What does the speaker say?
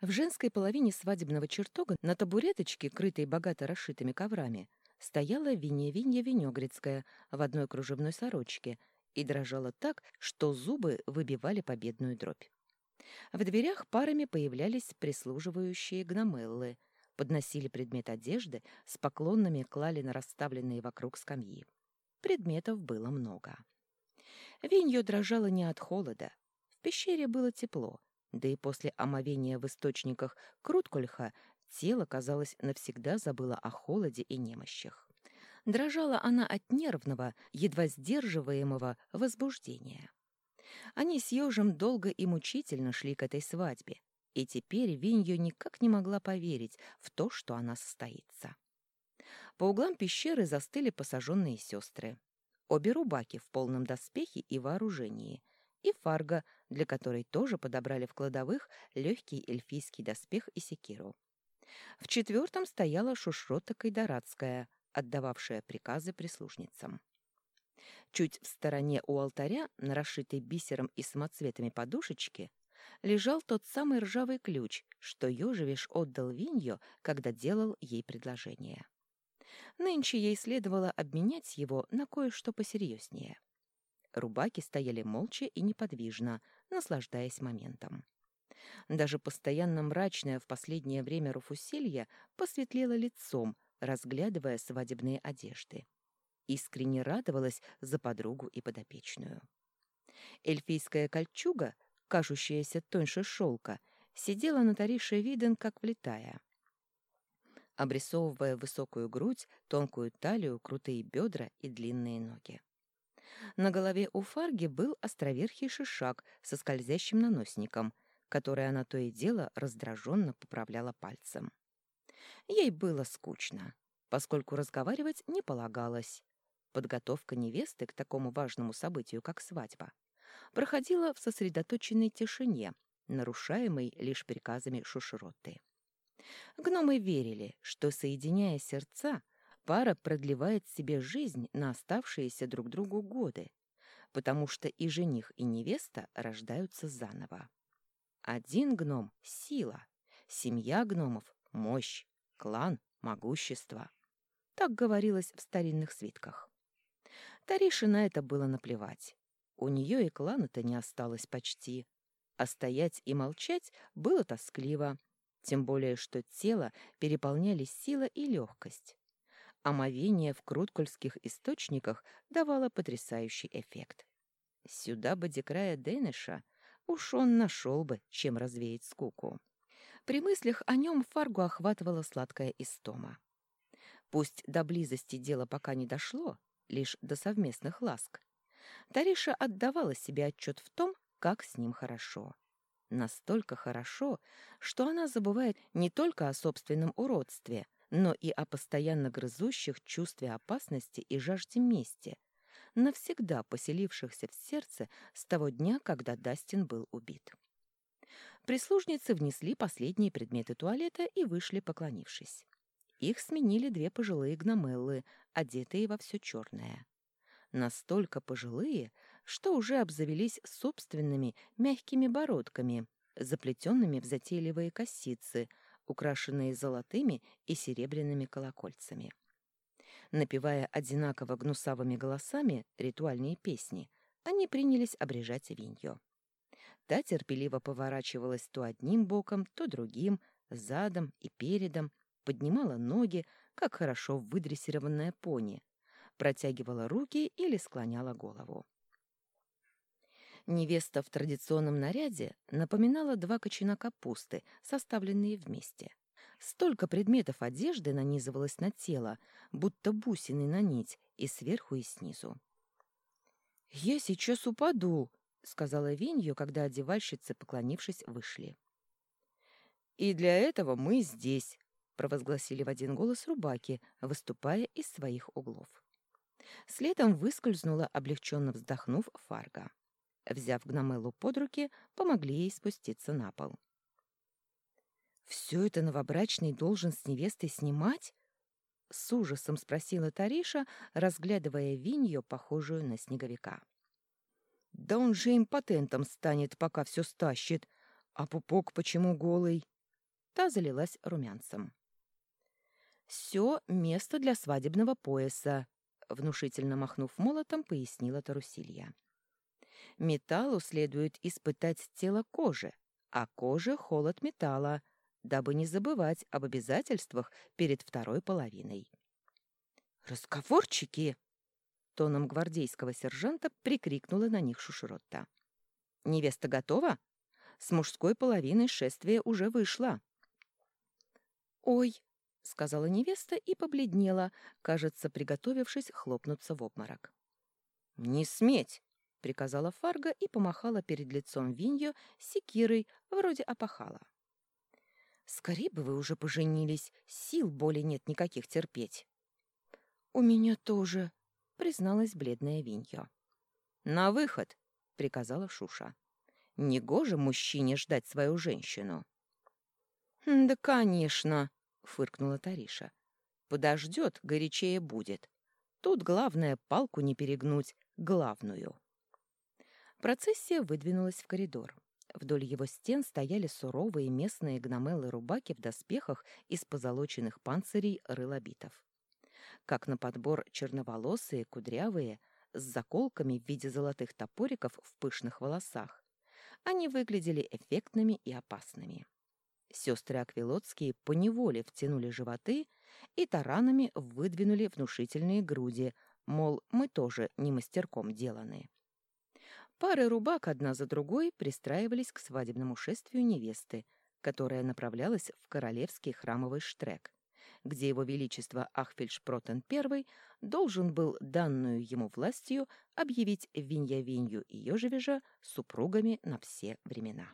В женской половине свадебного чертога на табуреточке, крытой богато расшитыми коврами, стояла Винья-Винья Венегрицкая в одной кружевной сорочке и дрожала так, что зубы выбивали победную дробь. В дверях парами появлялись прислуживающие гномеллы, подносили предмет одежды, с поклонами клали на расставленные вокруг скамьи. Предметов было много. Виньё дрожала не от холода. В пещере было тепло, да и после омовения в источниках Круткольха тело, казалось, навсегда забыло о холоде и немощах. Дрожала она от нервного, едва сдерживаемого возбуждения. Они с Ёжем долго и мучительно шли к этой свадьбе, и теперь Виньё никак не могла поверить в то, что она состоится. По углам пещеры застыли посаженные сестры обе рубаки в полном доспехе и вооружении, и фарга, для которой тоже подобрали в кладовых легкий эльфийский доспех и секиру. В четвертом стояла Шушрота Кайдарадская, отдававшая приказы прислужницам. Чуть в стороне у алтаря, на расшитой бисером и самоцветами подушечке, лежал тот самый ржавый ключ, что Ёжевиш отдал Виньо, когда делал ей предложение. Нынче ей следовало обменять его на кое-что посерьезнее. Рубаки стояли молча и неподвижно, наслаждаясь моментом. Даже постоянно мрачное в последнее время Руфуселья посветлело лицом, разглядывая свадебные одежды. Искренне радовалась за подругу и подопечную. Эльфийская кольчуга, кажущаяся тоньше шелка, сидела на Тарише Виден, как влетая обрисовывая высокую грудь, тонкую талию, крутые бедра и длинные ноги. На голове у Фарги был островерхий шишак со скользящим наносником, который она то и дело раздраженно поправляла пальцем. Ей было скучно, поскольку разговаривать не полагалось. Подготовка невесты к такому важному событию, как свадьба, проходила в сосредоточенной тишине, нарушаемой лишь приказами Шушероты. Гномы верили, что, соединяя сердца, пара продлевает себе жизнь на оставшиеся друг другу годы, потому что и жених, и невеста рождаются заново. Один гном — сила, семья гномов — мощь, клан — могущество. Так говорилось в старинных свитках. Тарише на это было наплевать. У нее и клана-то не осталось почти. А стоять и молчать было тоскливо, тем более что тело переполняли сила и легкость. Омовение в круткольских источниках давало потрясающий эффект. Сюда бы Декрая Дэнеша уж он нашел бы, чем развеять скуку. При мыслях о нем Фаргу охватывала сладкая истома. Пусть до близости дело пока не дошло, лишь до совместных ласк, Тариша отдавала себе отчет в том, как с ним хорошо. Настолько хорошо, что она забывает не только о собственном уродстве, но и о постоянно грызущих чувстве опасности и жажде мести, навсегда поселившихся в сердце с того дня, когда Дастин был убит. Прислужницы внесли последние предметы туалета и вышли, поклонившись. Их сменили две пожилые гномеллы, одетые во все черное. Настолько пожилые, что уже обзавелись собственными мягкими бородками, заплетенными в затейливые косицы, украшенные золотыми и серебряными колокольцами. Напевая одинаково гнусавыми голосами ритуальные песни, они принялись обрежать винью. Та терпеливо поворачивалась то одним боком, то другим, задом и передом, поднимала ноги, как хорошо выдрессированная пони, протягивала руки или склоняла голову. Невеста в традиционном наряде напоминала два кочана капусты, составленные вместе. Столько предметов одежды нанизывалось на тело, будто бусины на нить, и сверху, и снизу. «Я сейчас упаду», — сказала Винью, когда одевальщицы, поклонившись, вышли. «И для этого мы здесь», — провозгласили в один голос рубаки, выступая из своих углов. Следом выскользнула, облегченно вздохнув, Фарго. Взяв Гномеллу под руки, помогли ей спуститься на пол. «Все это новобрачный должен с невестой снимать?» С ужасом спросила Тариша, разглядывая Винью, похожую на снеговика. «Да он же импотентом станет, пока все стащит. А пупок почему голый?» Та залилась румянцем. «Все место для свадебного пояса», — внушительно махнув молотом, пояснила Тарусилья. «Металлу следует испытать тело кожи, а коже — холод металла, дабы не забывать об обязательствах перед второй половиной». «Разговорчики!» — тоном гвардейского сержанта прикрикнула на них Шушеротта. «Невеста готова? С мужской половины шествие уже вышло». «Ой!» — сказала невеста и побледнела, кажется, приготовившись хлопнуться в обморок. «Не сметь!» — приказала Фарго и помахала перед лицом Винью секирой, вроде опахала. «Скорее бы вы уже поженились, сил более нет никаких терпеть». «У меня тоже», — призналась бледная Виньо. «На выход!» — приказала Шуша. «Негоже мужчине ждать свою женщину». «Да, конечно!» — фыркнула Тариша. «Подождет, горячее будет. Тут главное палку не перегнуть, главную». Процессия выдвинулась в коридор. Вдоль его стен стояли суровые местные гномеллы-рубаки в доспехах из позолоченных панцирей рылобитов. Как на подбор черноволосые, кудрявые, с заколками в виде золотых топориков в пышных волосах. Они выглядели эффектными и опасными. Сестры Аквилотские поневоле втянули животы и таранами выдвинули внушительные груди, мол, мы тоже не мастерком деланы. Пары рубак одна за другой пристраивались к свадебному шествию невесты, которая направлялась в королевский храмовый штрек, где его величество Ахфельшпротен I должен был данную ему властью объявить Винья-Винью и Ежевежа супругами на все времена.